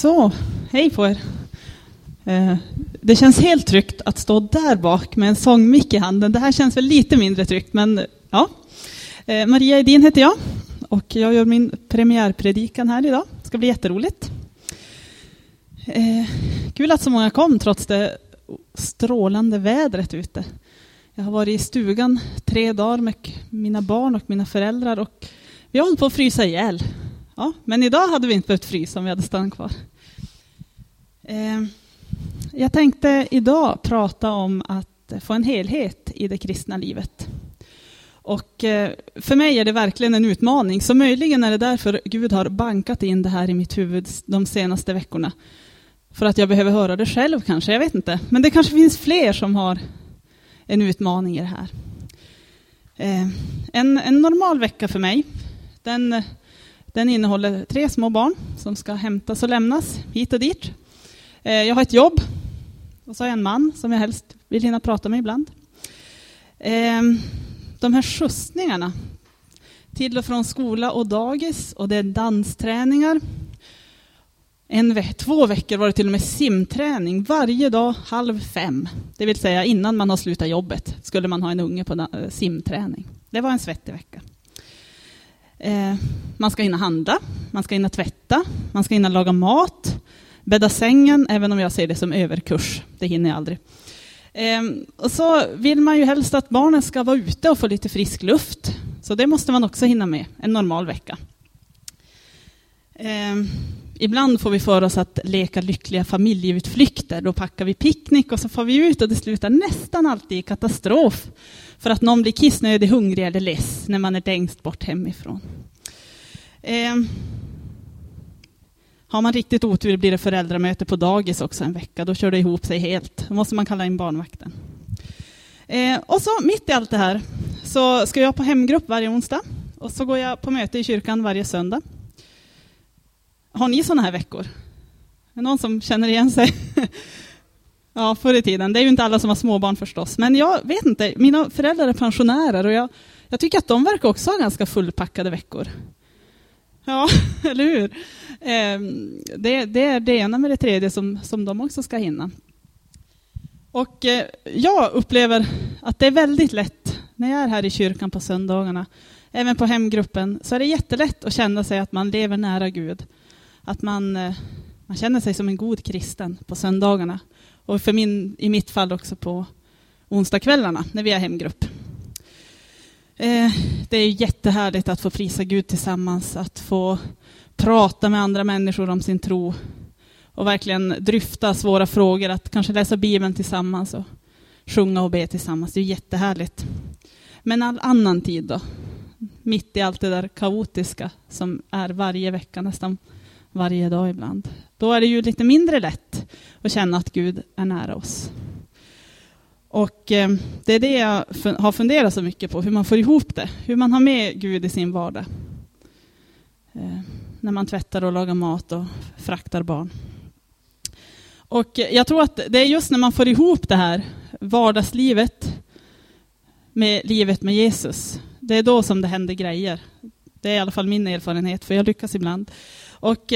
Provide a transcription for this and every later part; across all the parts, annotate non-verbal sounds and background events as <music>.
Så, hej på er. Eh, det känns helt tryggt att stå där bak med en sångmick i handen. Det här känns väl lite mindre tryggt, men ja. Eh, Maria Edin heter jag och jag gör min premiärpredikan här idag. Det ska bli jätteroligt. Eh, kul att så många kom trots det strålande vädret ute. Jag har varit i stugan tre dagar med mina barn och mina föräldrar och vi har hållit på att frysa ihjäl. Ja, men idag hade vi inte behövt frysa om vi hade stannat kvar. Ehm, jag tänkte idag prata om att få en helhet i det kristna livet. Och eh, för mig är det verkligen en utmaning, så möjligen är det därför Gud har bankat in det här i mitt huvud de senaste veckorna. För att jag behöver höra det själv kanske, jag vet inte. Men det kanske finns fler som har en utmaning i det här. Ehm, en, en normal vecka för mig, den den innehåller tre små barn som ska hämtas och lämnas hit och dit. Eh, jag har ett jobb och så har jag en man som jag helst vill hinna prata med ibland. Ehm, de här skjutsningarna till och från skola och dagis och det är dansträningar. En ve två veckor var det till och med simträning varje dag halv fem. Det vill säga innan man har slutat jobbet skulle man ha en unge på eh, simträning. Det var en svettig vecka. Eh, man ska hinna handla, man ska hinna tvätta, man ska hinna laga mat, bädda sängen, även om jag ser det som överkurs. Det hinner jag aldrig. Eh, och så vill man ju helst att barnen ska vara ute och få lite frisk luft. Så det måste man också hinna med en normal vecka. Eh, ibland får vi för oss att leka lyckliga familjeutflykter. Då packar vi picknick och så får vi ut och det slutar nästan alltid i katastrof. För att någon blir kissnödig, hungrig eller less när man är längst bort hemifrån. Eh, har man riktigt otur blir det föräldramöte på dagis också en vecka. Då kör det ihop sig helt. Då måste man kalla in barnvakten. Eh, och så mitt i allt det här så ska jag på hemgrupp varje onsdag. Och så går jag på möte i kyrkan varje söndag. Har ni sådana här veckor? Är det någon som känner igen sig? <laughs> Ja, förr i tiden. Det är ju inte alla som har småbarn förstås. Men jag vet inte, mina föräldrar är pensionärer och jag, jag tycker att de verkar också ha ganska fullpackade veckor. Ja, <laughs> eller hur? Eh, det, det, är det ena med det tredje som, som de också ska hinna. Och eh, jag upplever att det är väldigt lätt när jag är här i kyrkan på söndagarna, även på hemgruppen, så är det jättelätt att känna sig att man lever nära Gud. Att man, eh, man känner sig som en god kristen på söndagarna. Och för min, i mitt fall också på onsdagskvällarna när vi har hemgrupp. Eh, det är jättehärligt att få prisa Gud tillsammans, att få prata med andra människor om sin tro och verkligen dryfta svåra frågor, att kanske läsa Bibeln tillsammans och sjunga och be tillsammans. Det är jättehärligt. Men all annan tid då? Mitt i allt det där kaotiska som är varje vecka, nästan varje dag ibland. Då är det ju lite mindre lätt och känna att Gud är nära oss. Och eh, det är det jag har funderat så mycket på, hur man får ihop det. Hur man har med Gud i sin vardag. Eh, när man tvättar och lagar mat och fraktar barn. Och eh, jag tror att det är just när man får ihop det här vardagslivet med livet med Jesus. Det är då som det händer grejer. Det är i alla fall min erfarenhet, för jag lyckas ibland. Och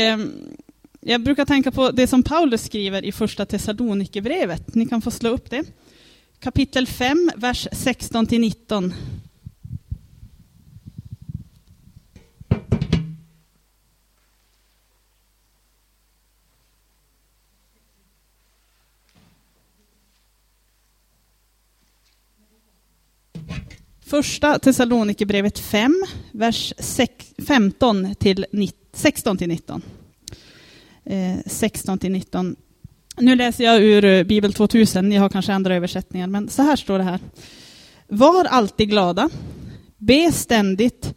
jag brukar tänka på det som Paulus skriver i första Thessalonikerbrevet. Ni kan få slå upp det. Kapitel 5, vers 16 till 19. Första Thessalonikerbrevet 5, vers 15 till 16 till 19. Eh, 16 till 19. Nu läser jag ur eh, Bibel 2000, ni har kanske andra översättningar, men så här står det här. Var alltid glada, be ständigt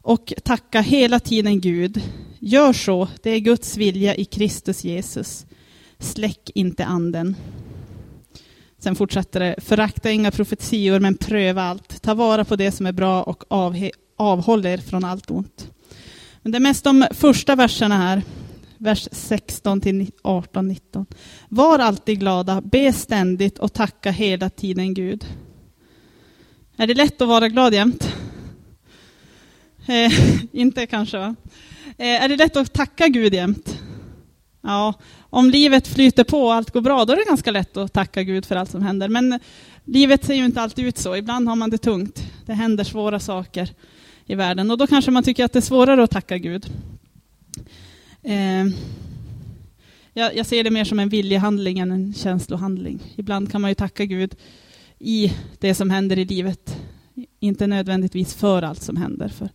och tacka hela tiden Gud. Gör så, det är Guds vilja i Kristus Jesus. Släck inte anden. Sen fortsätter det, förakta inga profetior men pröva allt. Ta vara på det som är bra och avhåll er från allt ont. Men det är mest de första verserna här vers 16 till 18, 19. Var alltid glada, be ständigt och tacka hela tiden Gud. Är det lätt att vara glad jämt? Eh, <laughs> inte kanske va? Eh, är det lätt att tacka Gud jämt? Ja, om livet flyter på och allt går bra, då är det ganska lätt att tacka Gud för allt som händer. Men livet ser ju inte alltid ut så. Ibland har man det tungt. Det händer svåra saker i världen och då kanske man tycker att det är svårare att tacka Gud. Eh, jag, jag, ser det mer som en viljehandling än en känslohandling. Ibland kan man ju tacka Gud i det som händer i livet. Inte nödvändigtvis för allt som händer, för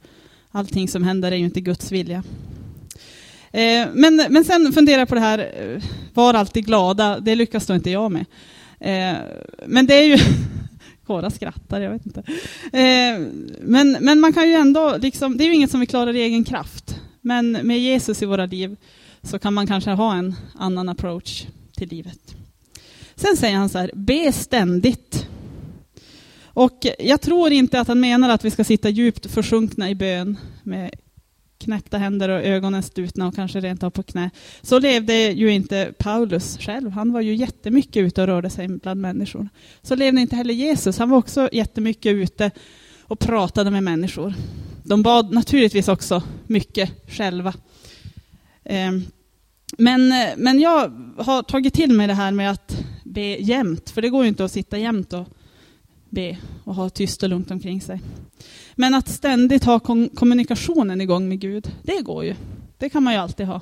allting som händer är ju inte Guds vilja. Eh, men, men sen fundera på det här, eh, var alltid glada, det lyckas då inte jag med. Eh, men det är ju, <laughs> Kora skrattar, jag vet inte. Ehm, men, men man kan ju ändå, liksom, det är ju inget som vi klarar i egen kraft. Men med Jesus i våra liv så kan man kanske ha en annan approach till livet. Sen säger han så här, be ständigt. Och jag tror inte att han menar att vi ska sitta djupt försjunkna i bön med knäppta händer och ögonen stutna och kanske rent av på knä. Så levde ju inte Paulus själv. Han var ju jättemycket ute och rörde sig bland människor. Så levde inte heller Jesus. Han var också jättemycket ute och pratade med människor. De bad naturligtvis också mycket själva. Ehm, men, men jag har tagit till mig det här med att be jämt, för det går ju inte att sitta jämt och be och ha tyst och lugnt omkring sig. Men att ständigt ha kommunikationen igång med Gud, det går ju. Det kan man ju alltid ha.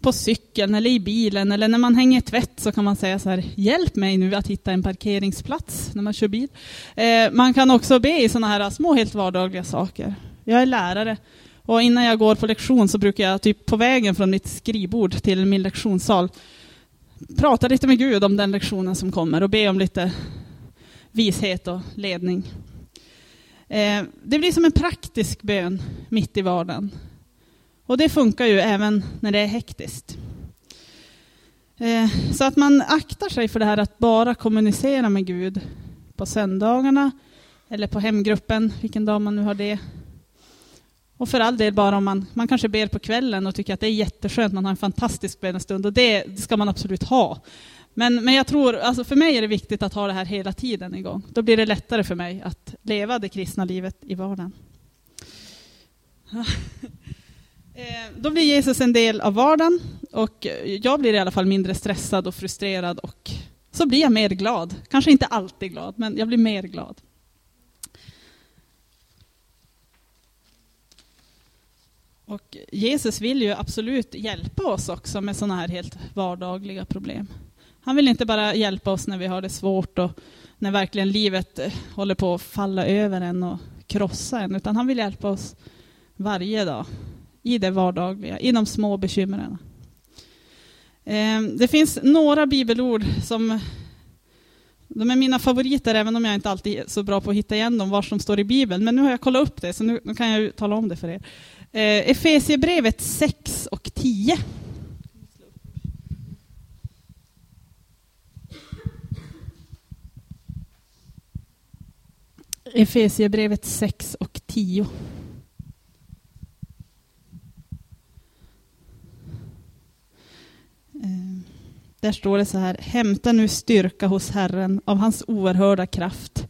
På cykeln eller i bilen eller när man hänger tvätt så kan man säga så här, hjälp mig nu att hitta en parkeringsplats när man kör bil. Eh, man kan också be i sådana här små helt vardagliga saker. Jag är lärare och innan jag går på lektion så brukar jag typ på vägen från mitt skrivbord till min lektionssal prata lite med Gud om den lektionen som kommer och be om lite vishet och ledning. Eh, det blir som en praktisk bön mitt i vardagen. Och det funkar ju även när det är hektiskt. Eh, så att man aktar sig för det här att bara kommunicera med Gud på söndagarna eller på hemgruppen, vilken dag man nu har det. Och för all del bara om man, man kanske ber på kvällen och tycker att det är jätteskönt, man har en fantastisk bönestund och det ska man absolut ha. Men, men jag tror, alltså för mig är det viktigt att ha det här hela tiden igång. Då blir det lättare för mig att leva det kristna livet i vardagen. Eh, då blir Jesus en del av vardagen och jag blir i alla fall mindre stressad och frustrerad och så blir jag mer glad. Kanske inte alltid glad, men jag blir mer glad. Och Jesus vill ju absolut hjälpa oss också med sådana här helt vardagliga problem. Han vill inte bara hjälpa oss när vi har det svårt och när verkligen livet eh, håller på att falla över en och krossa en, utan han vill hjälpa oss varje dag i det vardagliga, i de små bekymren. Ehm, det finns några bibelord som de är mina favoriter, även om jag inte alltid är så bra på att hitta igen dem, var som står i Bibeln. Men nu har jag kollat upp det, så nu, kan jag tala om det för er. Eh, Efesiebrevet 6 och 10. Efesiebrevet 6 och 10. Där står det så här, hämta nu styrka hos Herren av hans oerhörda kraft.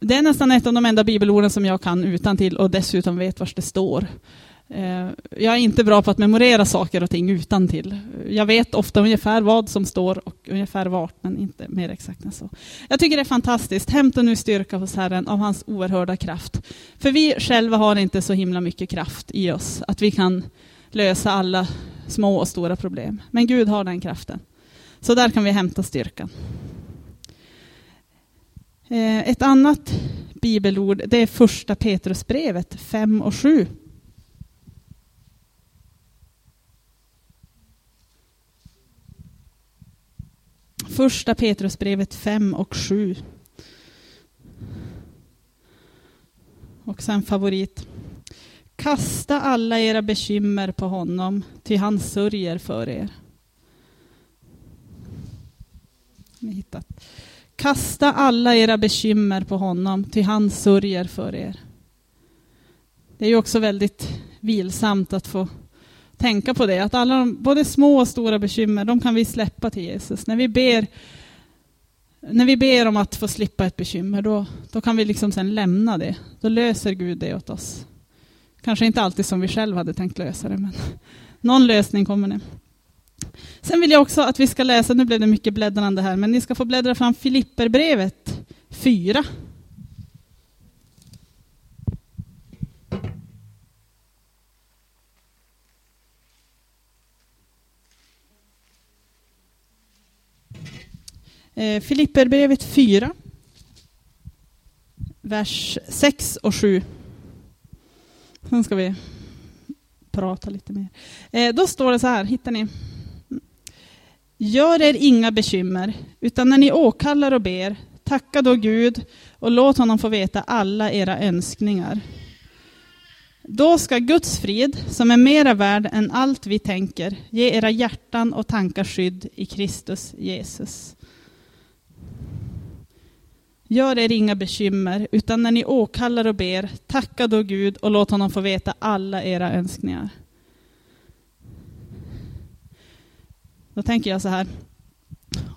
Det är nästan ett av de enda bibelorden som jag kan utan till och dessutom vet var det står. Eh, jag är inte bra på att memorera saker och ting utan till. Jag vet ofta ungefär vad som står och ungefär vart, men inte mer exakt än så. Jag tycker det är fantastiskt. Hämta nu styrka hos Herren av hans oerhörda kraft. För vi själva har inte så himla mycket kraft i oss att vi kan lösa alla små och stora problem. Men Gud har den kraften. Så där kan vi hämta styrkan. Eh, ett annat bibelord det är första Petrusbrevet 5 och 7. Första Petrusbrevet 5 och 7. Och sen favorit. Kasta alla era bekymmer på honom, ty han sörjer för er. Hittat. Kasta alla era bekymmer på honom, ty han sörjer för er. Det är ju också väldigt vilsamt att få tänka på det, att alla de, både små och stora bekymmer, de kan vi släppa till Jesus. När vi ber, när vi ber om att få slippa ett bekymmer, då, då kan vi liksom sen lämna det. Då löser Gud det åt oss. Kanske inte alltid som vi själva hade tänkt lösa det, men <laughs> Någon lösning kommer det. Sen vill jag också att vi ska läsa, nu blev det mycket bläddrande här, men ni ska få bläddra fram Filipperbrevet 4. Eh, Filipperbrevet 4, vers 6 och 7. Sen ska vi prata lite mer. Eh, då står det så här, hittar ni? Gör er inga bekymmer, utan när ni åkallar och ber, tacka då Gud och låt honom få veta alla era önskningar. Då ska Guds frid, som är mera värd än allt vi tänker, ge era hjärtan och tankar skydd i Kristus Jesus. Gör er inga bekymmer, utan när ni åkallar och ber, tacka då Gud och låt honom få veta alla era önskningar. Då tänker jag så här,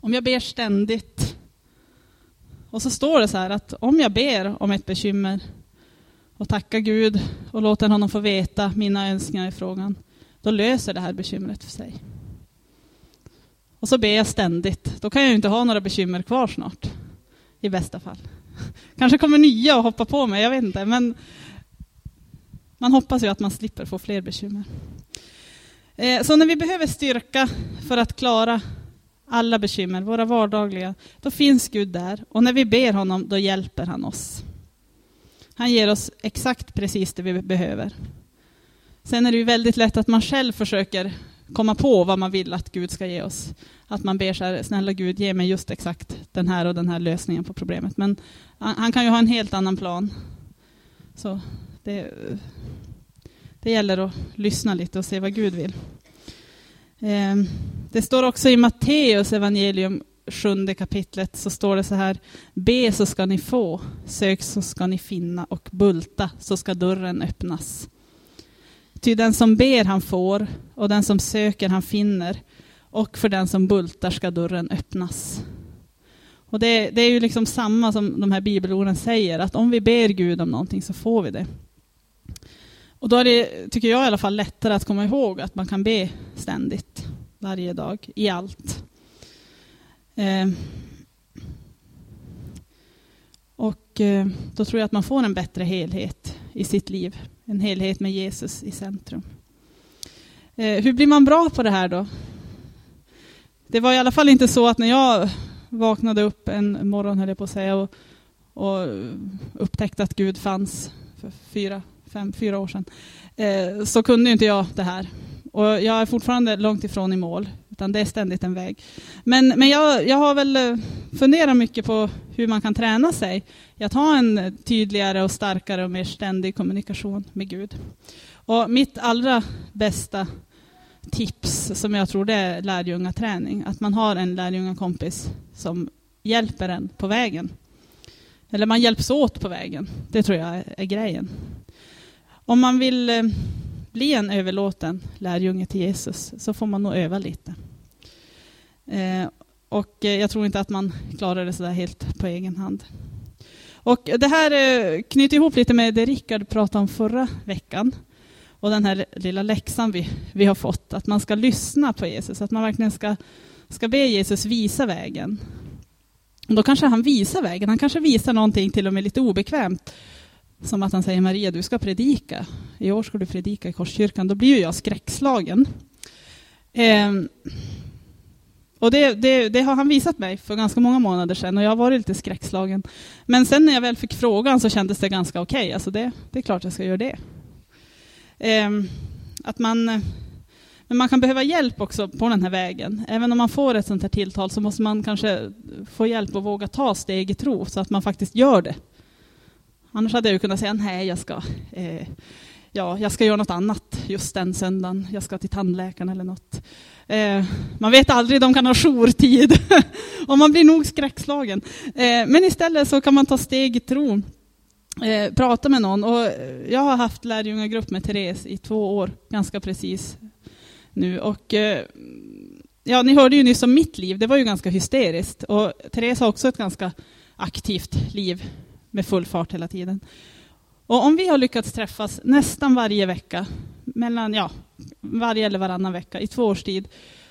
om jag ber ständigt, och så står det så här att om jag ber om ett bekymmer och tackar Gud och låter honom få veta mina önskningar i frågan, då löser det här bekymret för sig. Och så ber jag ständigt, då kan jag ju inte ha några bekymmer kvar snart i bästa fall. Kanske kommer nya och hoppa på mig, jag vet inte. Men man hoppas ju att man slipper få fler bekymmer. Eh, så när vi behöver styrka för att klara alla bekymmer, våra vardagliga, då finns Gud där. Och när vi ber honom, då hjälper han oss. Han ger oss exakt precis det vi behöver. Sen är det ju väldigt lätt att man själv försöker komma på vad man vill att Gud ska ge oss. Att man ber så här, snälla Gud, ge mig just exakt den här och den här lösningen på problemet. Men han kan ju ha en helt annan plan. Så det, det gäller att lyssna lite och se vad Gud vill. Ehm, det står också i Matteus evangelium sjunde kapitlet så står det så här. Be så ska ni få, sök så ska ni finna och bulta så ska dörren öppnas. Ty den som ber han får och den som söker han finner och för den som bultar ska dörren öppnas. Och det, det är ju liksom samma som de här bibelorden säger, att om vi ber Gud om någonting så får vi det. Och då är det, tycker jag i alla fall, lättare att komma ihåg att man kan be ständigt, varje dag, i allt. Eh, och eh, då tror jag att man får en bättre helhet i sitt liv. En helhet med Jesus i centrum. Eh, hur blir man bra på det här då? Det var i alla fall inte så att när jag vaknade upp en morgon, höll jag på att säga, och, och upptäckte att Gud fanns för fyra, fem, fyra år sedan, eh, så kunde inte jag det här. Och jag är fortfarande långt ifrån i mål, utan det är ständigt en väg. Men, men jag, jag har väl eh, funderat mycket på hur man kan träna sig i att ha en tydligare och starkare och mer ständig kommunikation med Gud. Och mitt allra bästa tips som jag tror det är lärjungaträning, att man har en lärjungakompis som hjälper en på vägen. Eller man hjälps åt på vägen. Det tror jag är, är grejen. Om man vill eh, bli en överlåten lärjunge till Jesus så får man nog öva lite. Eh, och eh, jag tror inte att man klarar det så där helt på egen hand. Och det här eh, knyter ihop lite med det Rickard pratade om förra veckan. Och den här lilla läxan vi, vi har fått, att man ska lyssna på Jesus, att man verkligen ska, ska be Jesus visa vägen. Och då kanske han visar vägen, han kanske visar någonting till och med lite obekvämt. Som att han säger Maria, du ska predika. I år ska du predika i Korskyrkan. Då blir ju jag skräckslagen. Eh, och det, det, det, har han visat mig för ganska många månader sedan och jag har varit lite skräckslagen. Men sen när jag väl fick frågan så kändes det ganska okej. Okay. Alltså det, det är klart jag ska göra det. Eh, att man, men man kan behöva hjälp också på den här vägen. Även om man får ett sånt här tilltal så måste man kanske få hjälp att våga ta steg i tro så att man faktiskt gör det. Annars hade jag ju kunnat säga nej, jag ska, eh, ja, jag ska göra något annat just den söndagen. Jag ska till tandläkaren eller något. Eh, man vet aldrig, de kan ha jourtid. <laughs> och man blir nog skräckslagen. Eh, men istället så kan man ta steg i tro. Eh, prata med någon. Och jag har haft lärjungagrupp med Therese i två år, ganska precis nu. Och, eh, ja, ni hörde ju nyss om mitt liv, det var ju ganska hysteriskt. Och Therese har också ett ganska aktivt liv med full fart hela tiden. Och om vi har lyckats träffas nästan varje vecka, mellan, ja, varje eller varannan vecka i två års tid,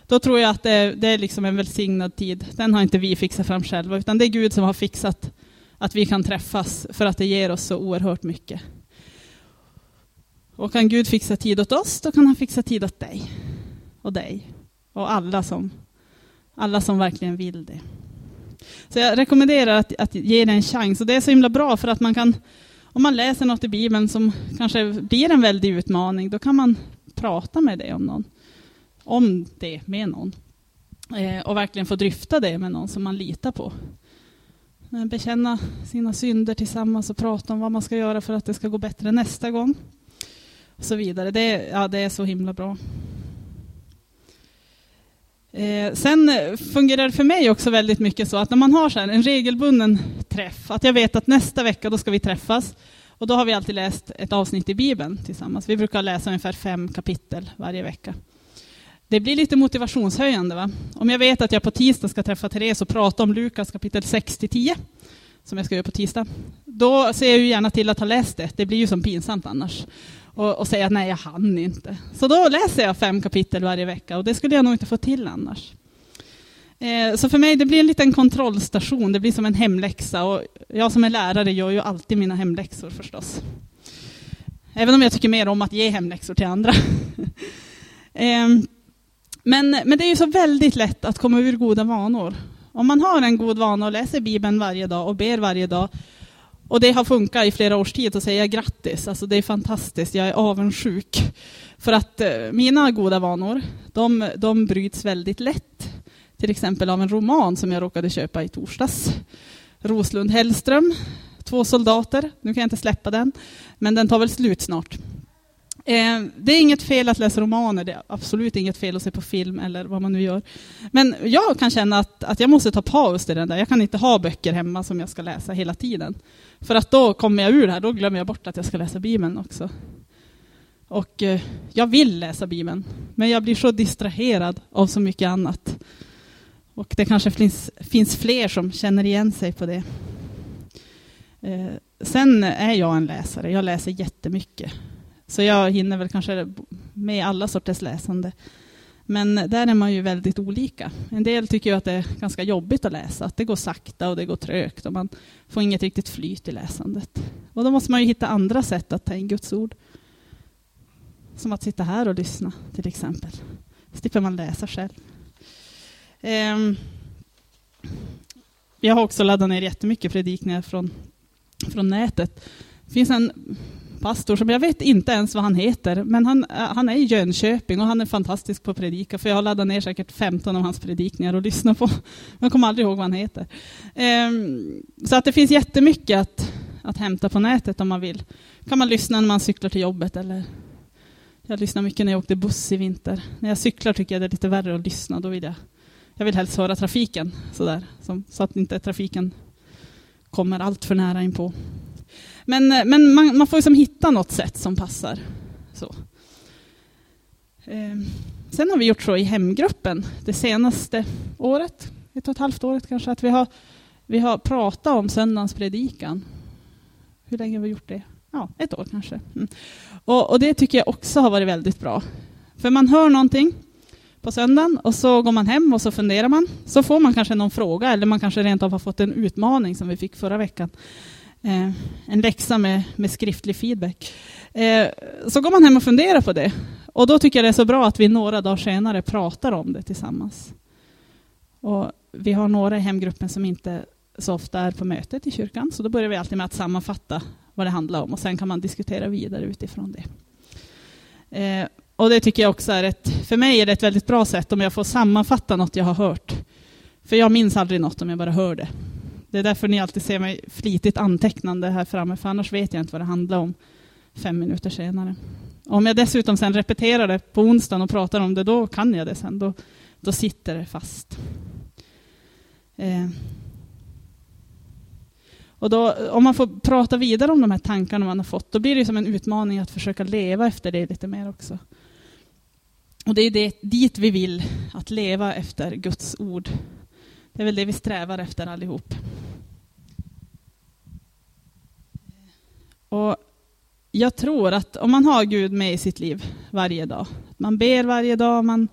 då tror jag att det, det är liksom en välsignad tid. Den har inte vi fixat fram själva, utan det är Gud som har fixat att vi kan träffas för att det ger oss så oerhört mycket. Och kan Gud fixa tid åt oss, då kan han fixa tid åt dig och dig och alla som, alla som verkligen vill det. Så jag rekommenderar att, att ge det en chans. Och det är så himla bra för att man kan, om man läser något i Bibeln som kanske blir en väldig utmaning, då kan man prata med det om någon. Om det med någon. Eh, och verkligen få dryfta det med någon som man litar på. Eh, bekänna sina synder tillsammans och prata om vad man ska göra för att det ska gå bättre nästa gång. Och så vidare. Det, ja, det är så himla bra. Eh, sen eh, fungerar det för mig också väldigt mycket så att när man har så en regelbunden träff, att jag vet att nästa vecka då ska vi träffas och då har vi alltid läst ett avsnitt i Bibeln tillsammans. Vi brukar läsa ungefär fem kapitel varje vecka. Det blir lite motivationshöjande. Va? Om jag vet att jag på tisdag ska träffa Therese och prata om Lukas kapitel 6-10, som jag ska göra på tisdag, då ser jag ju gärna till att ha läst det. Det blir ju som pinsamt annars och, och säga att nej, jag hann inte. Så då läser jag fem kapitel varje vecka och det skulle jag nog inte få till annars. Eh, så för mig det blir en liten kontrollstation, det blir som en hemläxa och jag som är lärare gör ju alltid mina hemläxor förstås. Även om jag tycker mer om att ge hemläxor till andra. <laughs> eh, men, men det är ju så väldigt lätt att komma ur goda vanor. Om man har en god vana och läser Bibeln varje dag och ber varje dag och det har funkat i flera års tid, att säga grattis. Alltså det är fantastiskt, jag är avundsjuk. För att eh, mina goda vanor, de, de bryts väldigt lätt. Till exempel av en roman som jag råkade köpa i torsdags. Roslund Hellström, Två soldater. Nu kan jag inte släppa den, men den tar väl slut snart. Eh, det är inget fel att läsa romaner, det är absolut inget fel att se på film eller vad man nu gör. Men jag kan känna att, att jag måste ta paus i den där. Jag kan inte ha böcker hemma som jag ska läsa hela tiden. För att då kommer jag ur det här, då glömmer jag bort att jag ska läsa Bibeln också. Och eh, jag vill läsa Bibeln, men jag blir så distraherad av så mycket annat. Och det kanske finns, finns fler som känner igen sig på det. Eh, sen är jag en läsare, jag läser jättemycket. Så jag hinner väl kanske med alla sorters läsande. Men där är man ju väldigt olika. En del tycker ju att det är ganska jobbigt att läsa, att det går sakta och det går trögt och man får inget riktigt flyt i läsandet. Och då måste man ju hitta andra sätt att ta in Guds ord. Som att sitta här och lyssna till exempel. Slipper man läsa själv. Um, jag har också laddat ner jättemycket predikningar från, från nätet. Det finns en pastor som jag vet inte ens vad han heter, men han, eh, han är i Jönköping och han är fantastisk på att predika, för jag har laddat ner säkert 15 av hans predikningar och lyssnat på. <laughs> Jag kommer aldrig ihåg vad han heter. Ehm, så att det finns jättemycket att, att hämta på nätet om man vill. kan man lyssna när man cyklar till jobbet eller jag lyssnar mycket när jag åkte buss i vinter. När jag cyklar tycker jag det är lite värre att lyssna. Då vill jag, jag vill helst höra trafiken sådär, där, så att inte trafiken kommer allt för nära inpå. Men, eh, men man, man får liksom hitta något sätt som passar. Så. Eh, sen har vi gjort så i hemgruppen det senaste året, ett och ett halvt året kanske, att vi har, vi har pratat om söndagens predikan. Hur länge har vi gjort det? Ja, ett år kanske. Mm. Och, och, det tycker jag också har varit väldigt bra. För man hör någonting på söndagen och så går man hem och så funderar man. Så får man kanske någon fråga eller man kanske rent av har fått en utmaning som vi fick förra veckan eh, en läxa med, med skriftlig feedback. Eh, så går man hem och funderar på det. Och då tycker jag det är så bra att vi några dagar senare pratar om det tillsammans. Och vi har några i hemgruppen som inte så ofta är på mötet i kyrkan, så då börjar vi alltid med att sammanfatta vad det handlar om och sen kan man diskutera vidare utifrån det. Eh, och det tycker jag också är ett, för mig är det ett väldigt bra sätt om jag får sammanfatta något jag har hört. För jag minns aldrig något om jag bara hör det. Det är därför ni alltid ser mig flitigt antecknande här framme, för annars vet jag inte vad det handlar om fem minuter senare. Om jag dessutom sen repeterar det på onsdagen och pratar om det, då kan jag det sen. Då, då sitter det fast. Eh. Och då, om man får prata vidare om de här tankarna man har fått, då blir det som en utmaning att försöka leva efter det lite mer också. Och det är det, dit vi vill, att leva efter Guds ord. Det är väl det vi strävar efter allihop. Och jag tror att om man har Gud med i sitt liv varje dag, man ber varje dag, man,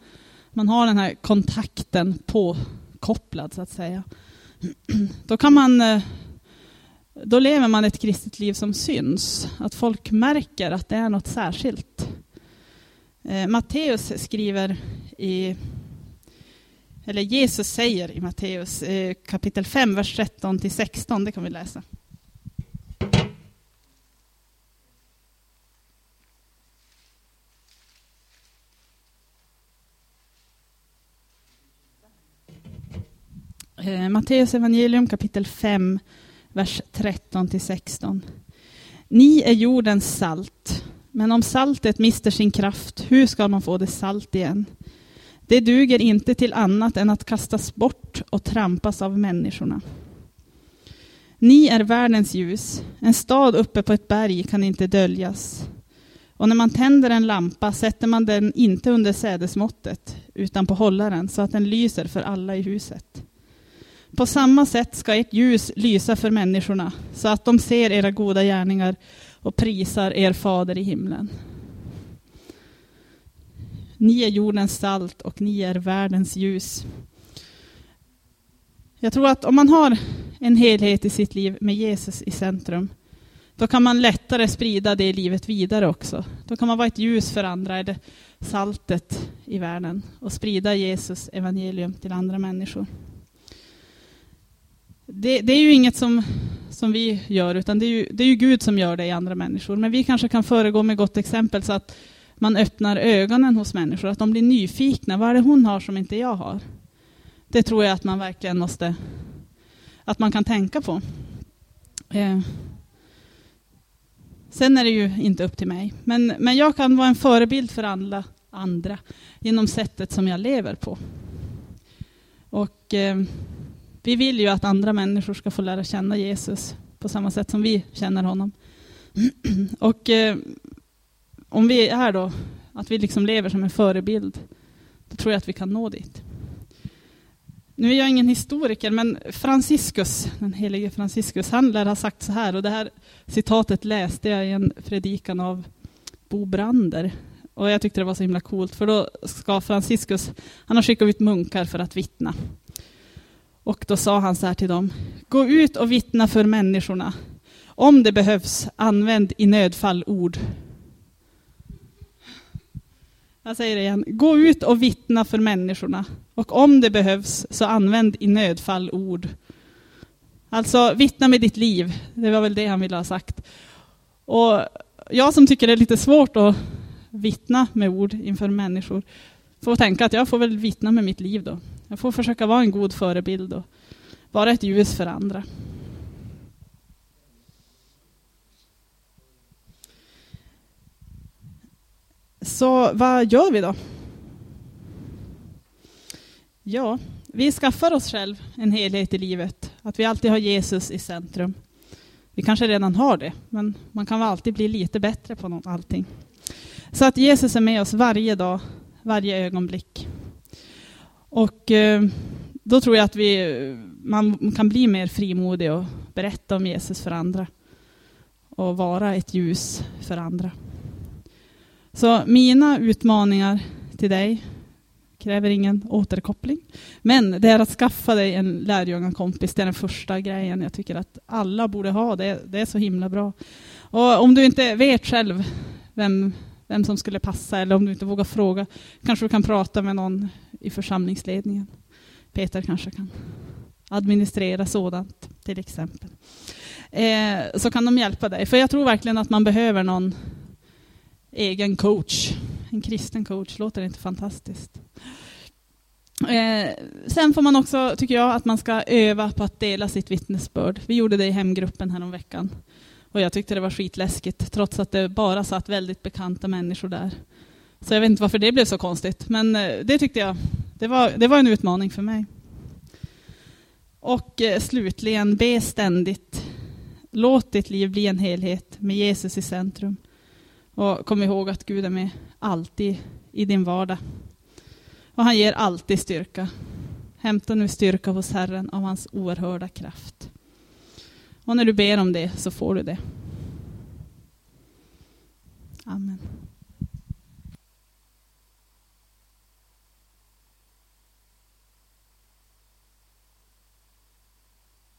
man har den här kontakten påkopplad så att säga. <clears throat> Då kan man eh, då lever man ett kristet liv som syns. Att folk märker att det är något särskilt. Eh, Matteus skriver i eller Jesus säger i Matteus eh, kapitel 5, vers 13 till 16, det kan vi läsa. Eh, Matteus evangelium kapitel 5, vers 13 till 16. Ni är jordens salt, men om saltet mister sin kraft, hur ska man få det salt igen? Det duger inte till annat än att kastas bort och trampas av människorna. Ni är världens ljus. En stad uppe på ett berg kan inte döljas. Och när man tänder en lampa sätter man den inte under sädesmåttet, utan på hållaren så att den lyser för alla i huset. På samma sätt ska ert ljus lysa för människorna, så att de ser era goda gärningar och prisar er fader i himlen. Ni är jordens salt och ni är världens ljus. Jag tror att om man har en helhet i sitt liv med Jesus i centrum, då kan man lättare sprida det livet vidare också. Då kan man vara ett ljus för andra, eller saltet i världen, och sprida Jesus evangelium till andra människor. Det, det, är ju inget som, som vi gör, utan det är, ju, det är ju Gud som gör det i andra människor. Men vi kanske kan föregå med gott exempel så att man öppnar ögonen hos människor, att de blir nyfikna. Vad är det hon har som inte jag har? Det tror jag att man verkligen måste, att man kan tänka på. Eh. Sen är det ju inte upp till mig, men, men jag kan vara en förebild för alla andra genom sättet som jag lever på. Och eh, vi vill ju att andra människor ska få lära känna Jesus på samma sätt som vi känner honom. <clears throat> Och eh, om vi är då, att vi liksom lever som en förebild, då tror jag att vi kan nå dit. Nu är jag ingen historiker, men Franciscus, den helige Franciscus, han lär ha sagt så här, och det här citatet läste jag i en predikan av Bo Brander. Och jag tyckte det var så himla coolt, för då ska Franciscus, han har skickat ut munkar för att vittna. Och då sa han så här till dem, gå ut och vittna för människorna. Om det behövs, använd i nödfall ord. Jag säger det igen, gå ut och vittna för människorna. Och om det behövs, så använd i nödfall ord. Alltså vittna med ditt liv, det var väl det han ville ha sagt. Och jag som tycker det är lite svårt att vittna med ord inför människor, får tänka att jag får väl vittna med mitt liv då. Jag får försöka vara en god förebild och vara ett ljus för andra. Så vad gör vi då? Ja, vi skaffar oss själv en helhet i livet, att vi alltid har Jesus i centrum. Vi kanske redan har det, men man kan väl alltid bli lite bättre på något, allting. Så att Jesus är med oss varje dag, varje ögonblick. Och eh, då tror jag att vi, man kan bli mer frimodig och berätta om Jesus för andra. Och vara ett ljus för andra. Så mina utmaningar till dig kräver ingen återkoppling. Men det är att skaffa dig en lärjungakompis. Det är den första grejen jag tycker att alla borde ha. Det, det är så himla bra. Och om du inte vet själv vem, vem som skulle passa eller om du inte vågar fråga kanske du kan prata med någon i församlingsledningen. Peter kanske kan administrera sådant till exempel. Eh, så kan de hjälpa dig. För jag tror verkligen att man behöver någon egen coach. En kristen coach, låter det inte fantastiskt? Eh, sen får man också, tycker jag, att man ska öva på att dela sitt vittnesbörd. Vi gjorde det i hemgruppen häromveckan. Och jag tyckte det var skitläskigt, trots att det bara satt väldigt bekanta människor där. Så jag vet inte varför det blev så konstigt, men eh, det tyckte jag. Det var, det var en utmaning för mig. Och eh, slutligen, be ständigt. Låt ditt liv bli en helhet med Jesus i centrum. Och kom ihåg att Gud är med alltid i din vardag. Och han ger alltid styrka. Hämta nu styrka hos Herren av hans oerhörda kraft. Och när du ber om det så får du det. Amen.